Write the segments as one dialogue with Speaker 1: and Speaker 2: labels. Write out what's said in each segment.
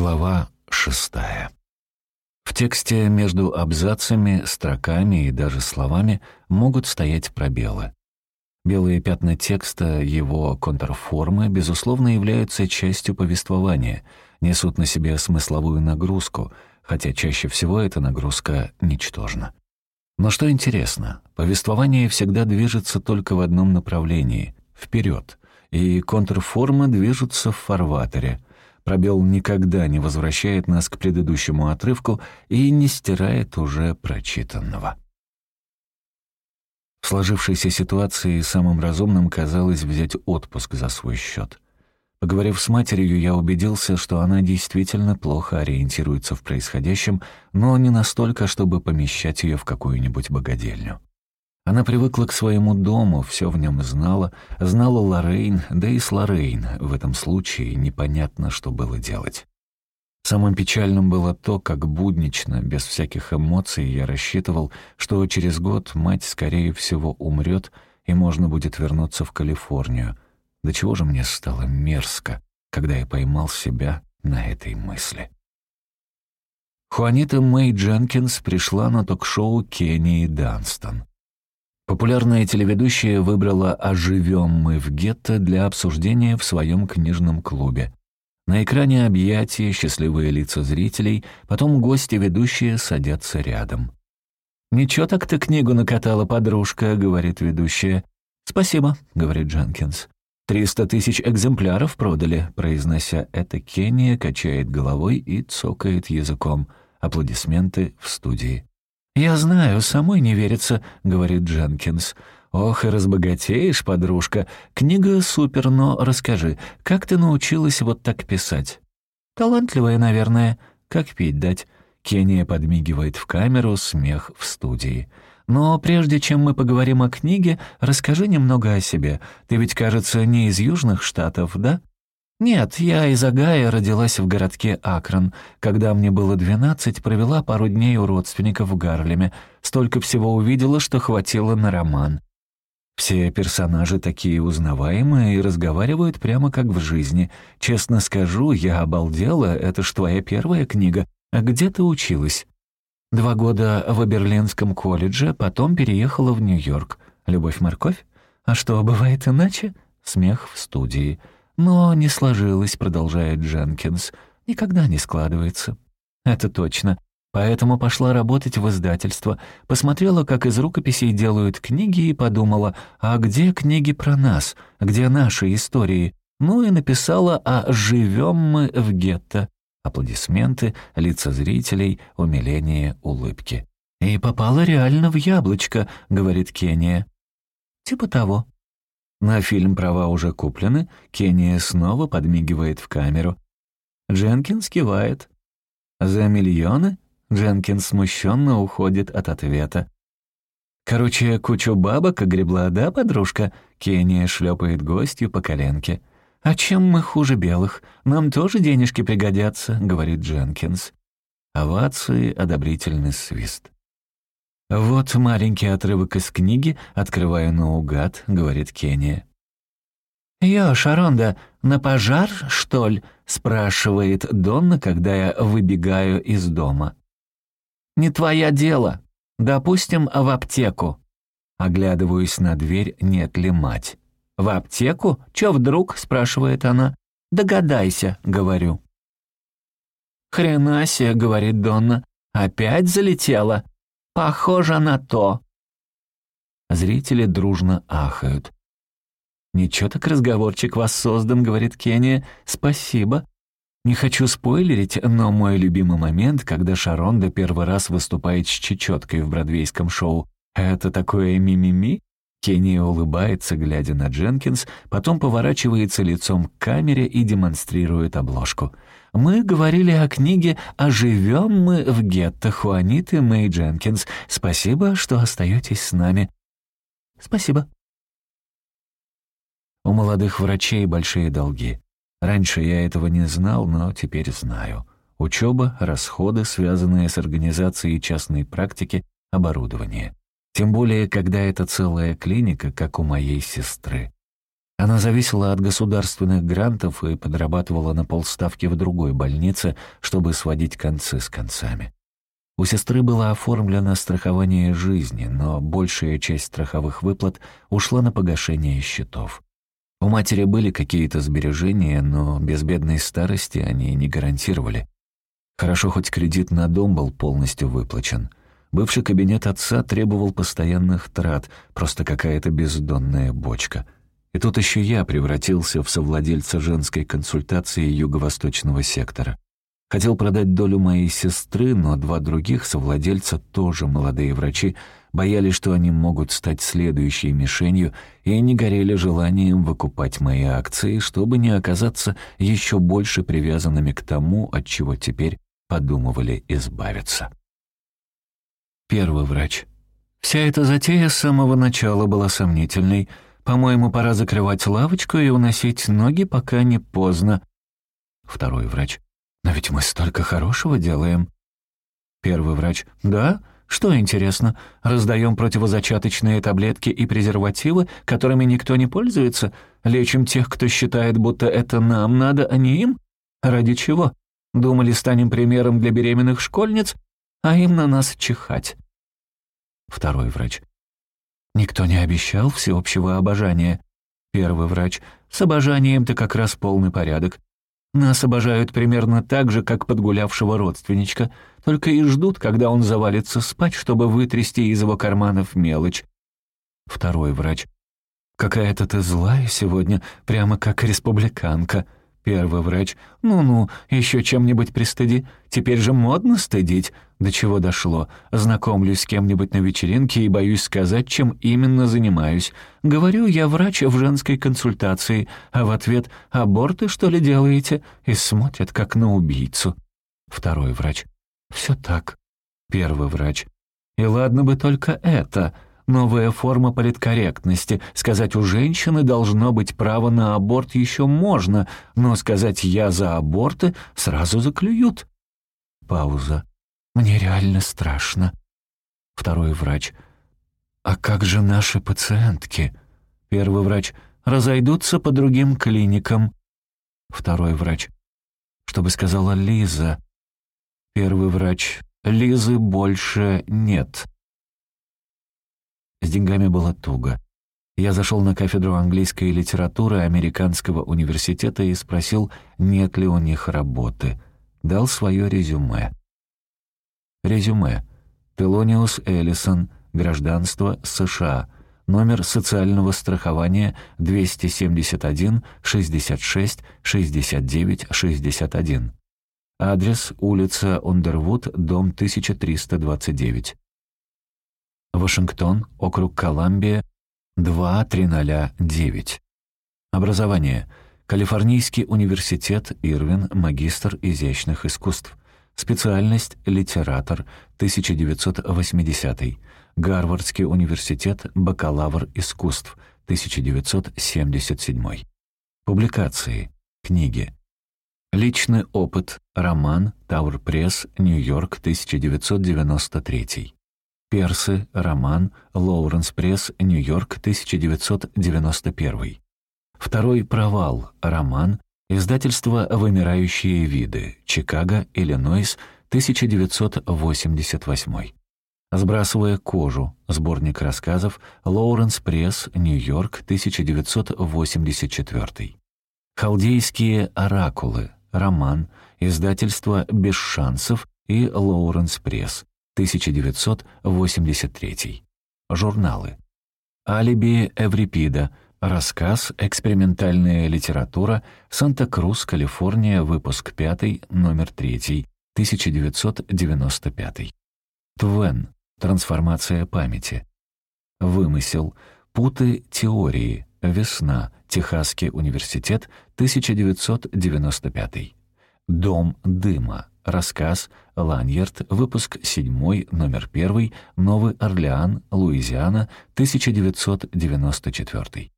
Speaker 1: Глава шестая. В тексте между абзацами, строками и даже словами могут стоять пробелы. Белые пятна текста, его контрформы, безусловно, являются частью повествования, несут на себе смысловую нагрузку, хотя чаще всего эта нагрузка ничтожна. Но что интересно, повествование всегда движется только в одном направлении — вперед, и контрформы движутся в фарватере — Пробел никогда не возвращает нас к предыдущему отрывку и не стирает уже прочитанного. В сложившейся ситуации самым разумным казалось взять отпуск за свой счет. Поговорив с матерью, я убедился, что она действительно плохо ориентируется в происходящем, но не настолько, чтобы помещать ее в какую-нибудь богадельню. Она привыкла к своему дому, все в нем знала, знала Лоррейн, да и с Лоррейн в этом случае непонятно, что было делать. Самым печальным было то, как буднично, без всяких эмоций, я рассчитывал, что через год мать, скорее всего, умрет, и можно будет вернуться в Калифорнию. До чего же мне стало мерзко, когда я поймал себя на этой мысли. Хуанита Мэй Дженкинс пришла на ток-шоу Кенни Данстон. Популярная телеведущая выбрала «Оживем мы в гетто» для обсуждения в своем книжном клубе. На экране объятия, счастливые лица зрителей, потом гости ведущие садятся рядом. «Ничего так ты книгу накатала, подружка», — говорит ведущая. «Спасибо», — говорит Дженкинс. «Триста тысяч экземпляров продали», — произнося это, Кения качает головой и цокает языком. Аплодисменты в студии. «Я знаю, самой не верится», — говорит Дженкинс. «Ох, и разбогатеешь, подружка. Книга супер, но расскажи, как ты научилась вот так писать?» «Талантливая, наверное. Как пить дать?» Кения подмигивает в камеру, смех в студии. «Но прежде чем мы поговорим о книге, расскажи немного о себе. Ты ведь, кажется, не из Южных Штатов, да?» «Нет, я из Агая родилась в городке Акрон. Когда мне было двенадцать, провела пару дней у родственников в Гарлеме. Столько всего увидела, что хватило на роман. Все персонажи такие узнаваемые и разговаривают прямо как в жизни. Честно скажу, я обалдела, это ж твоя первая книга. А где ты училась?» «Два года в Берлинском колледже, потом переехала в Нью-Йорк. Любовь-морковь? А что, бывает иначе?» Смех в студии. «Но не сложилось», — продолжает Дженкинс. «Никогда не складывается». «Это точно. Поэтому пошла работать в издательство, посмотрела, как из рукописей делают книги и подумала, а где книги про нас, где наши истории? Ну и написала о «Живем мы в гетто». Аплодисменты, лица зрителей, умиление, улыбки. «И попала реально в яблочко», — говорит Кения. «Типа того», на фильм права уже куплены, Кения снова подмигивает в камеру. Дженкинс кивает. «За миллионы?» Дженкинс смущенно уходит от ответа. «Короче, кучу бабок огребла, да, подружка?» Кения шлепает гостью по коленке. «А чем мы хуже белых? Нам тоже денежки пригодятся», — говорит Дженкинс. Овации, одобрительный свист. «Вот маленький отрывок из книги, открываю наугад», — говорит Кения. «Йо, Шаронда, на пожар, что ли?» — спрашивает Донна, когда я выбегаю из дома. «Не твоя дело. Допустим, в аптеку». Оглядываюсь на дверь, нет ли мать. «В аптеку? Чё вдруг?» — спрашивает она. «Догадайся», — говорю. «Хрена себе», — говорит Донна. «Опять залетела?» Похоже на то». Зрители дружно ахают. «Ничего так разговорчик вас создан», — говорит Кения. «Спасибо». Не хочу спойлерить, но мой любимый момент, когда Шаронда первый раз выступает с чечеткой в бродвейском шоу. Это такое мимими? Кения улыбается, глядя на Дженкинс, потом поворачивается лицом к камере и демонстрирует обложку. Мы говорили о книге «Оживем мы в гетто» Хуаниты Мэй Дженкинс. Спасибо, что остаетесь с нами. Спасибо. У молодых врачей большие долги. Раньше я этого не знал, но теперь знаю. Учеба, расходы, связанные с организацией частной практики, оборудование. Тем более, когда это целая клиника, как у моей сестры. Она зависела от государственных грантов и подрабатывала на полставки в другой больнице, чтобы сводить концы с концами. У сестры было оформлено страхование жизни, но большая часть страховых выплат ушла на погашение счетов. У матери были какие-то сбережения, но без бедной старости они не гарантировали. Хорошо, хоть кредит на дом был полностью выплачен. Бывший кабинет отца требовал постоянных трат, просто какая-то бездонная бочка — и тут еще я превратился в совладельца женской консультации юго-восточного сектора. Хотел продать долю моей сестры, но два других совладельца, тоже молодые врачи, боялись, что они могут стать следующей мишенью, и не горели желанием выкупать мои акции, чтобы не оказаться еще больше привязанными к тому, от чего теперь подумывали избавиться. Первый врач. Вся эта затея с самого начала была сомнительной — по-моему, пора закрывать лавочку и уносить ноги, пока не поздно. Второй врач. Но ведь мы столько хорошего делаем. Первый врач. Да? Что интересно, раздаем противозачаточные таблетки и презервативы, которыми никто не пользуется? Лечим тех, кто считает, будто это нам надо, а не им? Ради чего? Думали, станем примером для беременных школьниц, а им на нас чихать. Второй врач. Никто не обещал всеобщего обожания. Первый врач. С обожанием-то как раз полный порядок. Нас обожают примерно так же, как подгулявшего родственничка, только и ждут, когда он завалится спать, чтобы вытрясти из его карманов мелочь. Второй врач. «Какая-то ты злая сегодня, прямо как республиканка». Первый врач. «Ну-ну, еще чем-нибудь пристыди. Теперь же модно стыдить. До чего дошло? Знакомлюсь с кем-нибудь на вечеринке и боюсь сказать, чем именно занимаюсь. Говорю, я врач в женской консультации, а в ответ «Аборты, что ли, делаете?» и смотрят, как на убийцу. Второй врач. «Все так». Первый врач. «И ладно бы только это». Новая форма политкорректности. Сказать у женщины должно быть право на аборт еще можно, но сказать «я за аборты» сразу заклюют. Пауза. «Мне реально страшно». Второй врач. «А как же наши пациентки?» Первый врач. «Разойдутся по другим клиникам». Второй врач. «Чтобы сказала Лиза». Первый врач. «Лизы больше нет». С деньгами было туго. Я зашел на кафедру английской литературы Американского университета и спросил, нет ли у них работы. Дал свое резюме. Резюме. Телониус Эллисон. Гражданство США. Номер социального страхования 271 66 69 61. Адрес улица Ундервуд, дом 1329. Вашингтон, округ Колумбия, 23009. Образование. Калифорнийский университет, Ирвин, магистр изящных искусств. Специальность «Литератор», 1980. Гарвардский университет, бакалавр искусств, 1977. Публикации. Книги. Личный опыт. Роман. Тауэр Пресс. Нью-Йорк, 1993. Персы, роман, Лоуренс Пресс, Нью-Йорк, 1991. Второй провал, роман, издательство «Вымирающие виды», Чикаго, Иллинойс, 1988. «Сбрасывая кожу», сборник рассказов, Лоуренс Пресс, Нью-Йорк, 1984. «Халдейские оракулы», роман, издательство «Без шансов» и Лоуренс Пресс, 1983. Журналы. Алиби Эврипида. Рассказ «Экспериментальная литература. Санта-Крус, Калифорния. Выпуск 5, номер 3. 1995. Твен. Трансформация памяти. Вымысел. Путы теории. Весна. Техасский университет. 1995. Дом дыма. Рассказ Ланьерт, выпуск 7, номер 1, Новый Орлеан, Луизиана, 1994.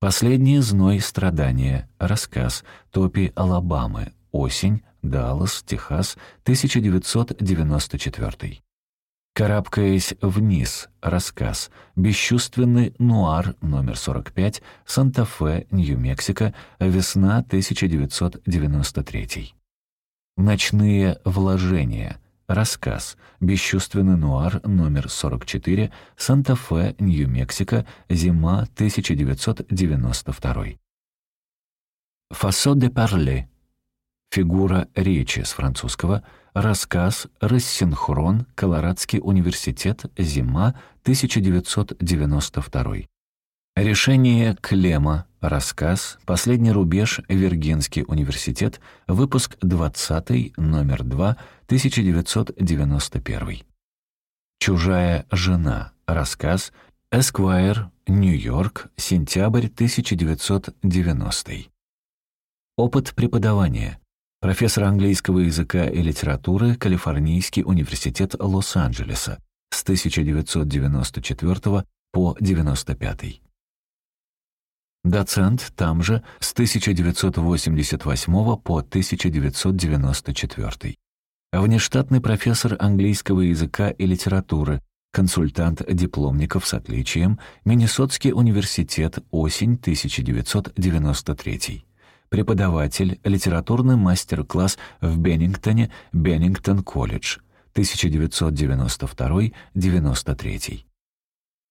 Speaker 1: Последний зной страдания. Рассказ Топи Алабамы. Осень. Даллас, Техас, 1994. «Карабкаясь вниз» — рассказ. «Бесчувственный нуар» номер 45, Санта-Фе, Нью-Мексико, весна 1993. «Ночные вложения» — рассказ. «Бесчувственный нуар» номер 44, Санта-Фе, Нью-Мексико, зима 1992. «Фасо де парле» — фигура речи с французского — Рассказ «Рассинхрон. Колорадский университет. Зима. 1992». Решение Клема. Рассказ «Последний рубеж. Виргинский университет. Выпуск 20, номер 2, 1991». «Чужая жена». Рассказ «Эсквайр. Нью-Йорк. Сентябрь 1990». Опыт преподавания профессор английского языка и литературы, Калифорнийский университет Лос-Анджелеса с 1994 по 1995. Доцент там же с 1988 по 1994. Внештатный профессор английского языка и литературы, консультант дипломников с отличием, Миннесотский университет, осень 1993 преподаватель, литературный мастер-класс в Беннингтоне, Беннингтон-колледж, 1992-93.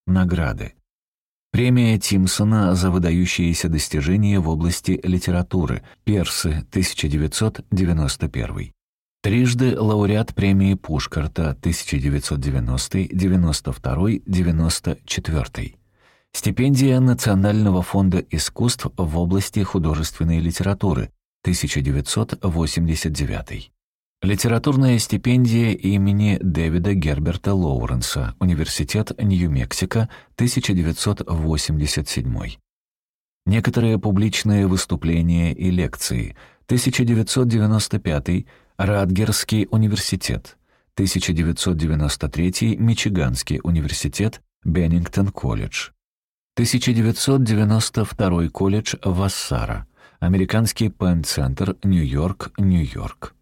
Speaker 1: Награды. Премия Тимсона за выдающиеся достижения в области литературы, Персы, 1991. Трижды лауреат премии Пушкарта 1990, 92, 94. Стипендия Национального фонда искусств в области художественной литературы, 1989. Литературная стипендия имени Дэвида Герберта Лоуренса, Университет Нью-Мексико, 1987. Некоторые публичные выступления и лекции, 1995 Радгерский университет, 1993 Мичиганский университет, Беннингтон-колледж, 1992 колледж Вассара, Американский Пен-центр, Нью-Йорк, Нью-Йорк.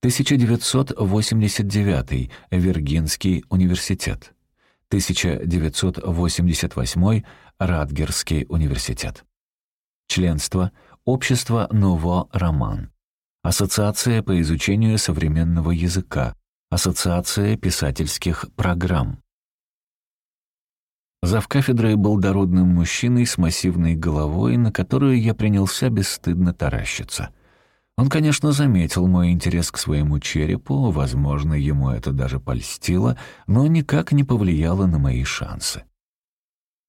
Speaker 1: 1989 Виргинский университет. 1988 Радгерский университет. Членство Общество Ново Роман. Ассоциация по изучению современного языка. Ассоциация писательских программ. Завкафедрой был дородным мужчиной с массивной головой, на которую я принялся бесстыдно таращиться. Он, конечно, заметил мой интерес к своему черепу, возможно, ему это даже польстило, но никак не повлияло на мои шансы.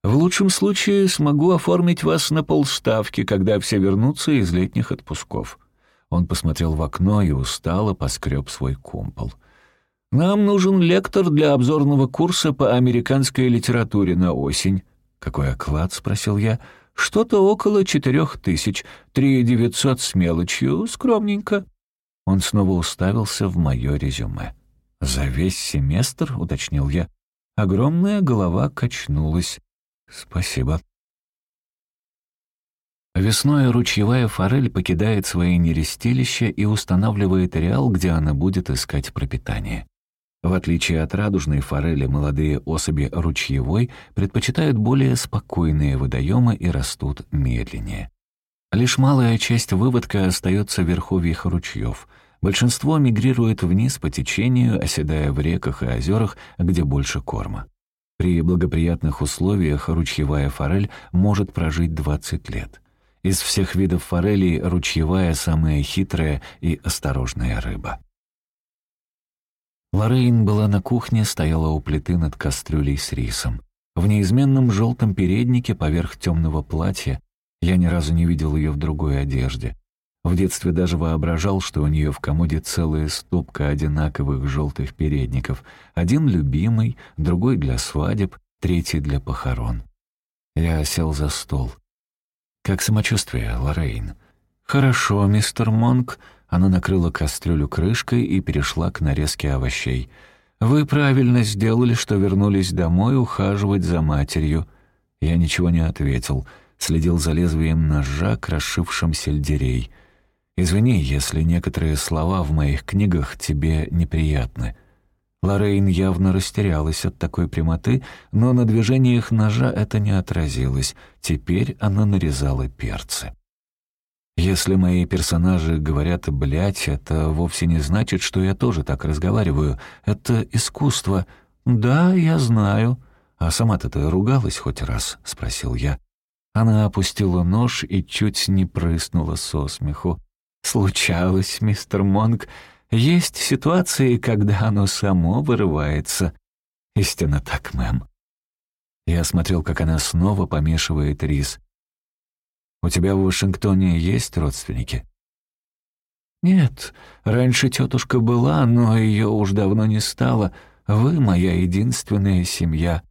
Speaker 1: «В лучшем случае смогу оформить вас на полставки, когда все вернутся из летних отпусков». Он посмотрел в окно и устало поскреб свой кумпол — нам нужен лектор для обзорного курса по американской литературе на осень. Какой оклад? спросил я. Что-то около четырех тысяч, три девятьсот с мелочью, скромненько. Он снова уставился в мое резюме. «За весь семестр?» — уточнил я. Огромная голова качнулась. «Спасибо». Весной ручьевая форель покидает свои нерестилища и устанавливает реал, где она будет искать пропитание. В отличие от радужной форели, молодые особи ручьевой предпочитают более спокойные водоемы и растут медленнее. Лишь малая часть выводка остается в верховьях ручьев. Большинство мигрирует вниз по течению, оседая в реках и озерах, где больше корма. При благоприятных условиях ручьевая форель может прожить 20 лет. Из всех видов форелей ручьевая самая хитрая и осторожная рыба. Лоррейн была на кухне, стояла у плиты над кастрюлей с рисом. В неизменном желтом переднике поверх темного платья я ни разу не видел ее в другой одежде. В детстве даже воображал, что у нее в комоде целая стопка одинаковых желтых передников. Один любимый, другой для свадеб, третий для похорон. Я сел за стол. «Как самочувствие, Лоррейн?» «Хорошо, мистер Монк», она накрыла кастрюлю крышкой и перешла к нарезке овощей. «Вы правильно сделали, что вернулись домой ухаживать за матерью». Я ничего не ответил, следил за лезвием ножа, крошившим сельдерей. «Извини, если некоторые слова в моих книгах тебе неприятны». Лоррейн явно растерялась от такой прямоты, но на движениях ножа это не отразилось. Теперь она нарезала перцы. Если мои персонажи говорят «блядь», это вовсе не значит, что я тоже так разговариваю. Это искусство. Да, я знаю. А сама-то ты ругалась хоть раз? — спросил я. Она опустила нож и чуть не прыснула со смеху. «Случалось, мистер Монг. Есть ситуации, когда оно само вырывается. Истинно так, мэм». Я смотрел, как она снова помешивает рис. «У тебя в Вашингтоне есть родственники?» «Нет, раньше тетушка была, но ее уж давно не стало. Вы моя единственная семья».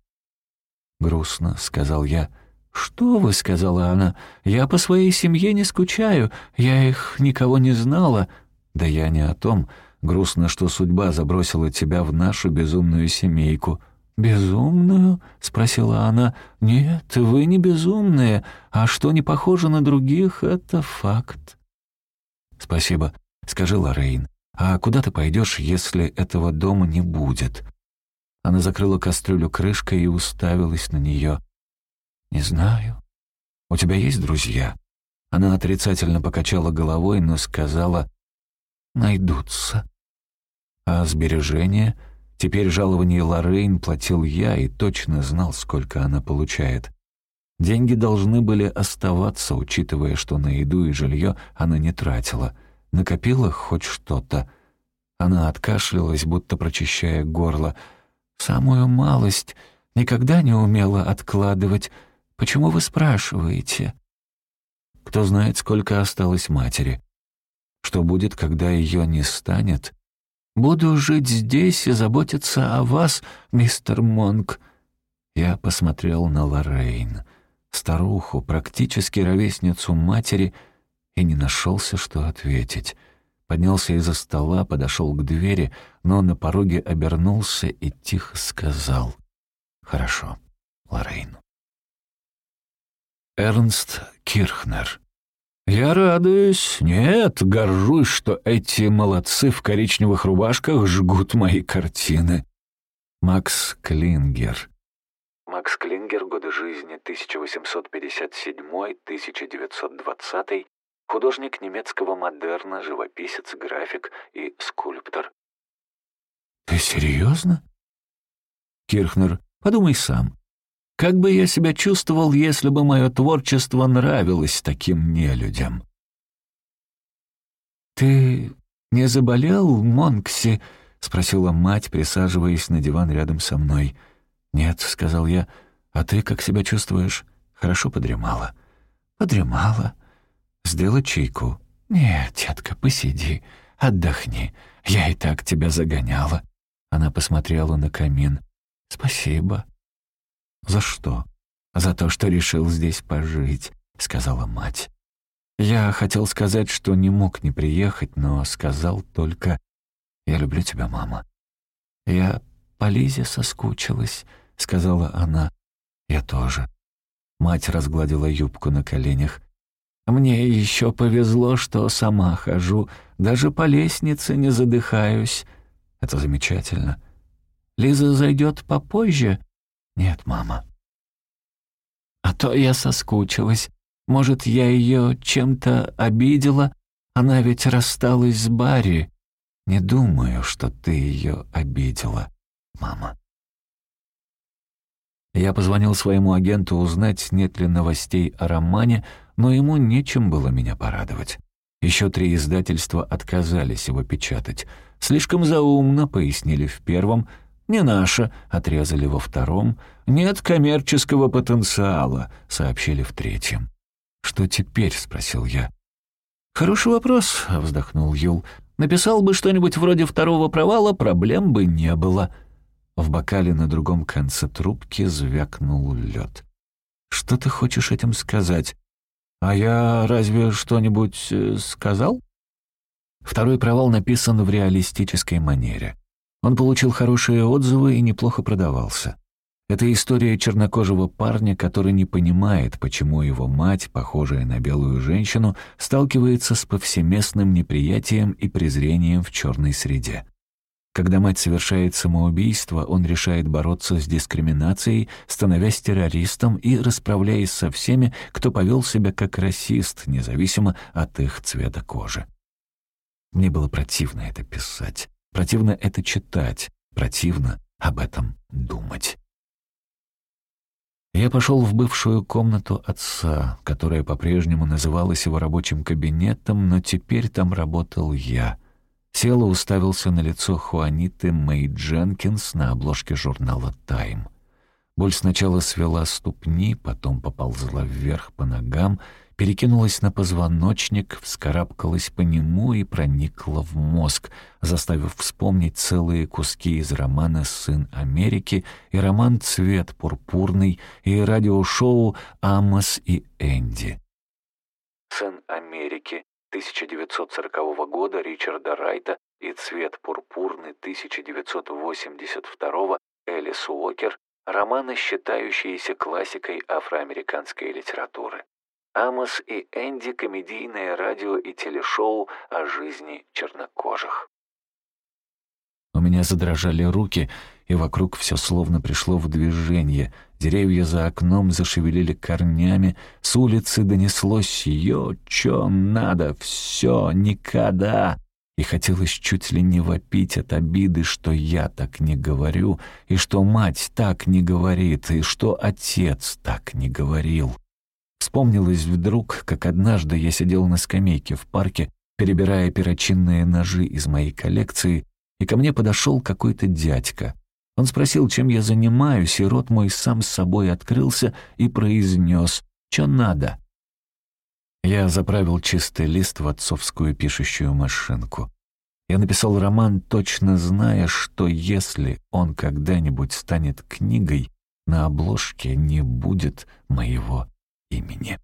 Speaker 1: «Грустно», — сказал я. «Что вы?» — сказала она. «Я по своей семье не скучаю. Я их никого не знала». «Да я не о том. Грустно, что судьба забросила тебя в нашу безумную семейку». «Безумную?» — спросила она. «Нет, вы не безумные. А что не похоже на других — это факт». «Спасибо. Скажи, Лоррейн, а куда ты пойдешь, если этого дома не будет?» Она закрыла кастрюлю крышкой и уставилась на нее. «Не знаю. У тебя есть друзья?» Она отрицательно покачала головой, но сказала «найдутся». А сбережения? Теперь жалование Лоррейн платил я и точно знал, сколько она получает. Деньги должны были оставаться, учитывая, что на еду и жилье она не тратила. Накопила хоть что-то. Она откашлялась, будто прочищая горло. «Самую малость. Никогда не умела откладывать. Почему вы спрашиваете?» Кто знает, сколько осталось матери. Что будет, когда ее не станет? Буду жить здесь и заботиться о вас, мистер Монк. Я посмотрел на Лоррейн, старуху, практически ровесницу матери, и не нашелся, что ответить. Поднялся из-за стола, подошел к двери, но на пороге обернулся и тихо сказал «Хорошо, Лоррейн». Эрнст Кирхнер. «Я радуюсь, нет, горжусь, что эти молодцы в коричневых рубашках жгут мои картины». Макс Клингер. Макс Клингер, годы жизни 1857-1920, художник немецкого модерна, живописец, график и скульптор. «Ты серьезно?» Кирхнер, подумай сам. Как бы я себя чувствовал, если бы мое творчество нравилось таким нелюдям? «Ты не заболел, Монкси?» — спросила мать, присаживаясь на диван рядом со мной. «Нет», — сказал я. «А ты как себя чувствуешь? Хорошо подремала?» «Подремала». «Сделать чайку?» «Нет, детка, посиди, отдохни. Я и так тебя загоняла». Она посмотрела на камин. «Спасибо». «За что?» «За то, что решил здесь пожить», — сказала мать. Я хотел сказать, что не мог не приехать, но сказал только «Я люблю тебя, мама». «Я по Лизе соскучилась», — сказала она. «Я тоже». Мать разгладила юбку на коленях. «Мне еще повезло, что сама хожу, даже по лестнице не задыхаюсь. Это замечательно. Лиза зайдет попозже?» «Нет, мама». «А то я соскучилась. Может, я ее чем-то обидела? Она ведь рассталась с Барри. Не думаю, что ты ее обидела, мама». Я позвонил своему агенту узнать, нет ли новостей о романе, но ему нечем было меня порадовать. Еще три издательства отказались его печатать. Слишком заумно, пояснили в первом, «Не наша», — отрезали во втором. «Нет коммерческого потенциала», — сообщили в третьем. «Что теперь?» — спросил я. «Хороший вопрос», — вздохнул Юл. «Написал бы что-нибудь вроде второго провала, проблем бы не было». В бокале на другом конце трубки звякнул лед. «Что ты хочешь этим сказать? А я разве что-нибудь э, сказал?» Второй провал написан в реалистической манере. Он получил хорошие отзывы и неплохо продавался. Это история чернокожего парня, который не понимает, почему его мать, похожая на белую женщину, сталкивается с повсеместным неприятием и презрением в черной среде. Когда мать совершает самоубийство, он решает бороться с дискриминацией, становясь террористом и расправляясь со всеми, кто повел себя как расист, независимо от их цвета кожи. Мне было противно это писать, противно это читать, противно об этом думать. Я пошел в бывшую комнату отца, которая по-прежнему называлась его рабочим кабинетом, но теперь там работал я. Сел уставился на лицо Хуаниты Мэй Дженкинс на обложке журнала «Тайм». Боль сначала свела ступни, потом поползла вверх по ногам — перекинулась на позвоночник, вскарабкалась по нему и проникла в мозг, заставив вспомнить целые куски из романа «Сын Америки» и роман «Цвет пурпурный» и радиошоу «Амос и Энди». «Сын Америки» 1940 года Ричарда Райта и «Цвет пурпурный» 1982 Элис Уокер — романы, считающиеся классикой афроамериканской литературы. Амос и Энди – комедийное радио и телешоу о жизни чернокожих. У меня задрожали руки, и вокруг все словно пришло в движение. Деревья за окном зашевелили корнями, с улицы донеслось «Ё, чё надо, все, никогда!» И хотелось чуть ли не вопить от обиды, что я так не говорю, и что мать так не говорит, и что отец так не говорил. Вспомнилось вдруг, как однажды я сидел на скамейке в парке, перебирая перочинные ножи из моей коллекции, и ко мне подошел какой-то дядька. Он спросил, чем я занимаюсь, и рот мой сам с собой открылся и произнес «Чё надо?». Я заправил чистый лист в отцовскую пишущую машинку. Я написал роман, точно зная, что если он когда-нибудь станет книгой, на обложке не будет моего имени.